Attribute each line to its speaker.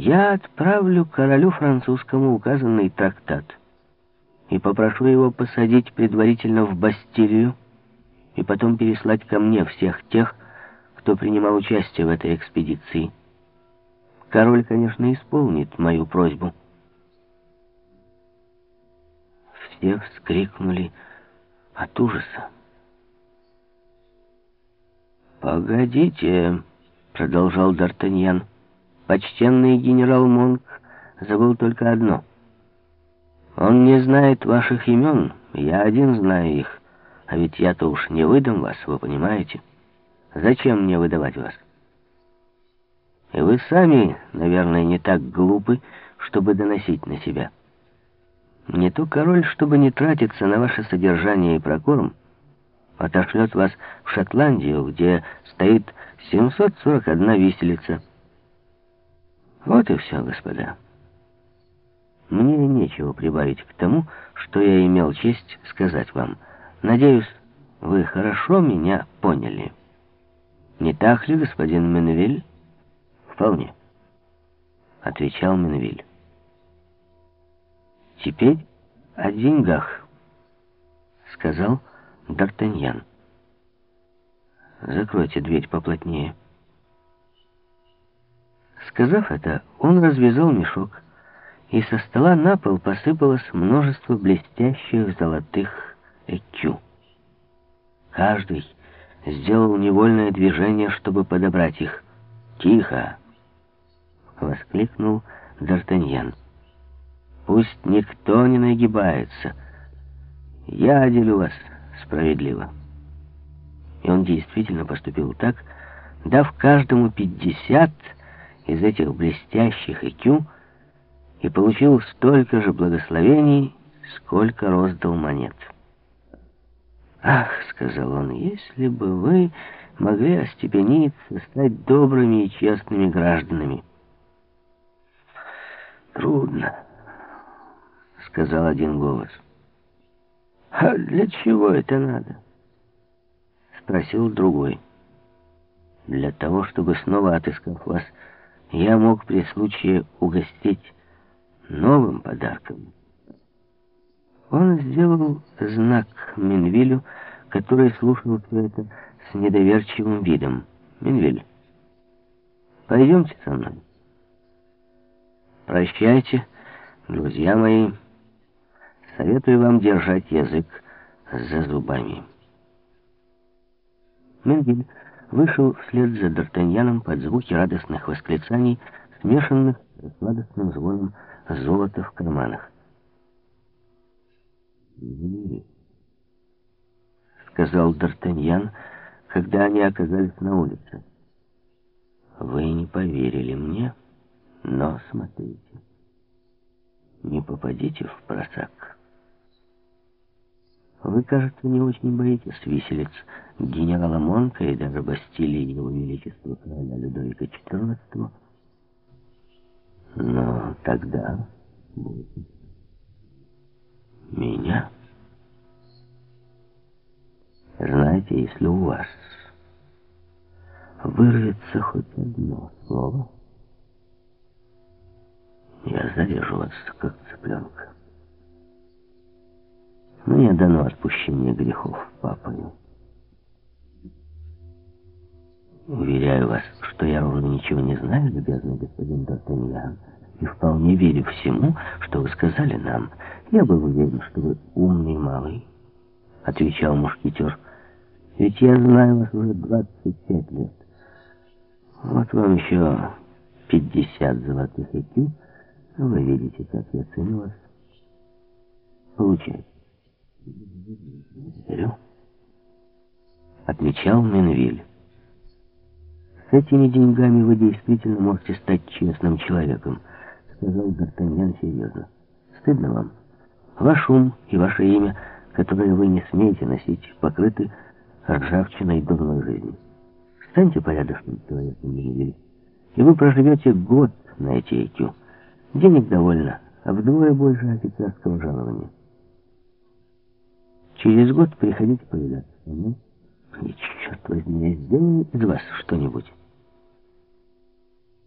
Speaker 1: Я отправлю королю французскому указанный трактат и попрошу его посадить предварительно в Бастилию и потом переслать ко мне всех тех, кто принимал участие в этой экспедиции. Король, конечно, исполнит мою просьбу. Все вскрикнули от ужаса. «Погодите», — продолжал Д'Артаньян, — «почтенный генерал Монк забыл только одно. Он не знает ваших имен, я один знаю их, а ведь я-то уж не выдам вас, вы понимаете? Зачем мне выдавать вас?» И вы сами, наверное, не так глупы, чтобы доносить на себя. Не то король, чтобы не тратиться на ваше содержание и прокорм, отошлет вас в Шотландию, где стоит 741 виселица. Вот и все, господа. Мне нечего прибавить к тому, что я имел честь сказать вам. Надеюсь, вы хорошо меня поняли. Не так ли, господин Менвиль? «Вполне», — отвечал Менвиль. «Теперь о деньгах», — сказал Д'Артаньян. «Закройте дверь поплотнее». Сказав это, он развязал мешок, и со стола на пол посыпалось множество блестящих золотых экю. Каждый сделал невольное движение, чтобы подобрать их. «Тихо!» — воскликнул Д'Артаньян. «Пусть никто не нагибается. Я делю вас справедливо». И он действительно поступил так, дав каждому пятьдесят из этих блестящих икю, и получил столько же благословений, сколько роздал монет. «Ах», — сказал он, — «если бы вы могли остепениться, стать добрыми и честными гражданами». «Трудно», — сказал один голос. «А для чего это надо?» — спросил другой. «Для того, чтобы, снова отыскав вас, я мог при случае угостить новым подарком». Он сделал знак Минвилю, который слушал все это с недоверчивым видом. «Минвиль, пойдемте со мной». Прощайте, друзья мои. Советую вам держать язык за зубами. Менгель вышел вслед за Д'Артаньяном под звуки радостных восклицаний, смешанных с сладостным звоном золота в карманах. «Извини», — сказал Д'Артаньян, когда они оказались на улице. «Вы не поверили мне?» Но смотрите, не попадите в просак. Вы, кажется, не очень боитесь виселиц генерала Монка и даже Бастилии Его Величества короля Людовика XIV. Но тогда будет меня. Знаете, если у вас вырвется хоть одно слово... Я зарежу вас, как цыпленка. Мне дано отпущение грехов папою. Уверяю вас, что я ровно ничего не знаю, любезный господин Д'Артаньян, и вполне верю всему, что вы сказали нам. Я был уверен, что вы умный малый, — отвечал мушкетер. Ведь я знаю вас уже 25 лет. Вот вам еще 50 золотых эти. Вы видите, как я ценю вас. Получай. Отмечал Менвиль. С этими деньгами вы действительно можете стать честным человеком, сказал Д'Артаньян серьезно. Стыдно вам. Ваш ум и ваше имя, которое вы не смеете носить, покрыты ржавчиной дурной жизни. Станьте порядочным человеком, Менвиль, и вы проживете год на эти IQ. Денег довольно, а вдвое больше офицерского жалования. Через год приходите повидаться мной. И, черт возьми, я сделаю из вас что-нибудь.